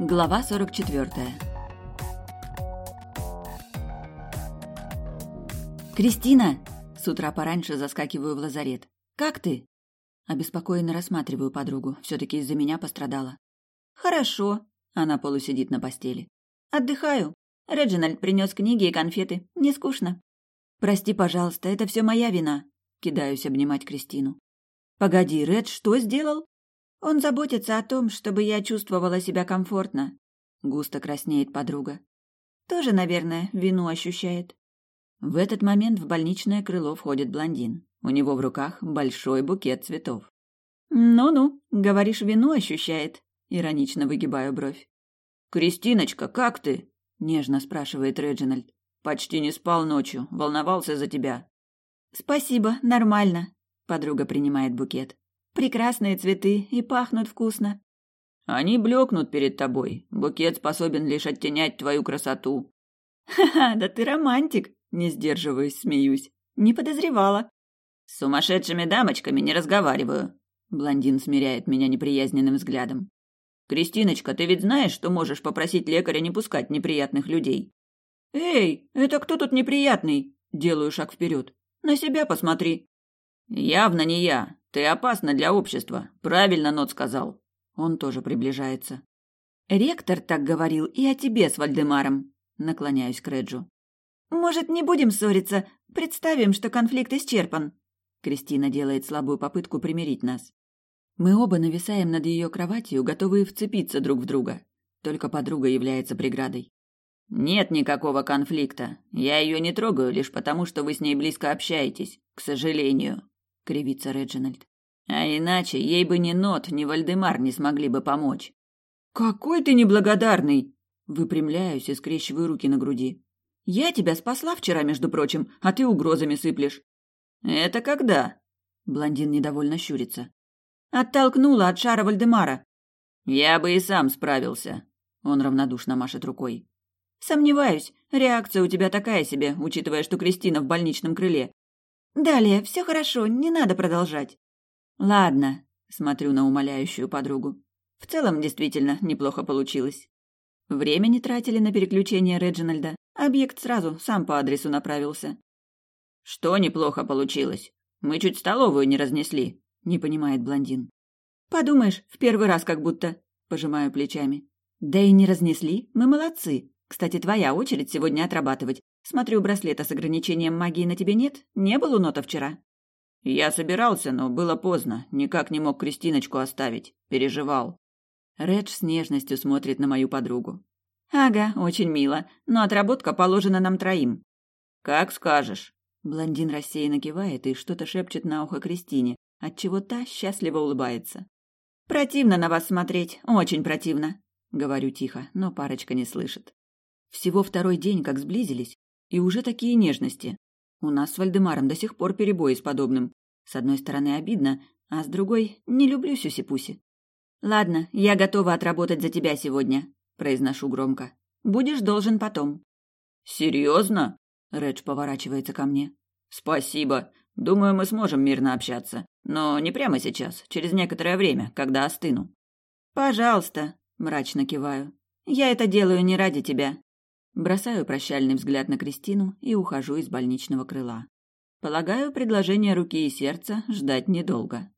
Глава 44 «Кристина!» С утра пораньше заскакиваю в лазарет. «Как ты?» Обеспокоенно рассматриваю подругу. все таки из-за меня пострадала. «Хорошо». Она полусидит на постели. «Отдыхаю. Реджинальд принес книги и конфеты. Не скучно». «Прости, пожалуйста, это все моя вина». Кидаюсь обнимать Кристину. «Погоди, Редж что сделал?» Он заботится о том, чтобы я чувствовала себя комфортно. Густо краснеет подруга. Тоже, наверное, вину ощущает. В этот момент в больничное крыло входит блондин. У него в руках большой букет цветов. «Ну-ну, говоришь, вину ощущает?» Иронично выгибаю бровь. «Кристиночка, как ты?» — нежно спрашивает Реджинальд. «Почти не спал ночью, волновался за тебя». «Спасибо, нормально», — подруга принимает букет. Прекрасные цветы и пахнут вкусно. Они блекнут перед тобой. Букет способен лишь оттенять твою красоту. Ха-ха, да ты романтик, не сдерживаюсь, смеюсь. Не подозревала. С сумасшедшими дамочками не разговариваю. Блондин смиряет меня неприязненным взглядом. Кристиночка, ты ведь знаешь, что можешь попросить лекаря не пускать неприятных людей? Эй, это кто тут неприятный? Делаю шаг вперед. На себя посмотри. Явно не я. Ты опасна для общества. Правильно Нот сказал. Он тоже приближается. Ректор так говорил и о тебе с Вальдемаром. Наклоняюсь к Реджу. Может, не будем ссориться? Представим, что конфликт исчерпан. Кристина делает слабую попытку примирить нас. Мы оба нависаем над ее кроватью, готовые вцепиться друг в друга. Только подруга является преградой. Нет никакого конфликта. Я ее не трогаю лишь потому, что вы с ней близко общаетесь, к сожалению кривится Реджинальд. А иначе ей бы ни Нот, ни Вальдемар не смогли бы помочь. Какой ты неблагодарный! Выпрямляюсь и скрещиваю руки на груди. Я тебя спасла вчера, между прочим, а ты угрозами сыплешь. Это когда? Блондин недовольно щурится. Оттолкнула от шара Вальдемара. Я бы и сам справился. Он равнодушно машет рукой. Сомневаюсь. Реакция у тебя такая себе, учитывая, что Кристина в больничном крыле. Далее, все хорошо, не надо продолжать. Ладно, смотрю на умоляющую подругу. В целом, действительно, неплохо получилось. Времени тратили на переключение Реджинальда. Объект сразу сам по адресу направился. Что неплохо получилось? Мы чуть столовую не разнесли, не понимает блондин. Подумаешь, в первый раз как будто, пожимаю плечами. Да и не разнесли, мы молодцы. Кстати, твоя очередь сегодня отрабатывать. Смотрю, браслета с ограничением магии на тебе нет? Не было у нота вчера?» «Я собирался, но было поздно. Никак не мог Кристиночку оставить. Переживал». Редж с нежностью смотрит на мою подругу. «Ага, очень мило. Но отработка положена нам троим». «Как скажешь». Блондин рассеянно кивает и что-то шепчет на ухо Кристине, отчего та счастливо улыбается. «Противно на вас смотреть, очень противно», — говорю тихо, но парочка не слышит. Всего второй день, как сблизились, и уже такие нежности. У нас с Вальдемаром до сих пор перебои с подобным. С одной стороны обидно, а с другой не люблю Сюси-Пуси. «Ладно, я готова отработать за тебя сегодня», – произношу громко. «Будешь должен потом». «Серьезно?» – Редж поворачивается ко мне. «Спасибо. Думаю, мы сможем мирно общаться. Но не прямо сейчас, через некоторое время, когда остыну». «Пожалуйста», – мрачно киваю. «Я это делаю не ради тебя. Бросаю прощальный взгляд на Кристину и ухожу из больничного крыла. Полагаю, предложение руки и сердца ждать недолго.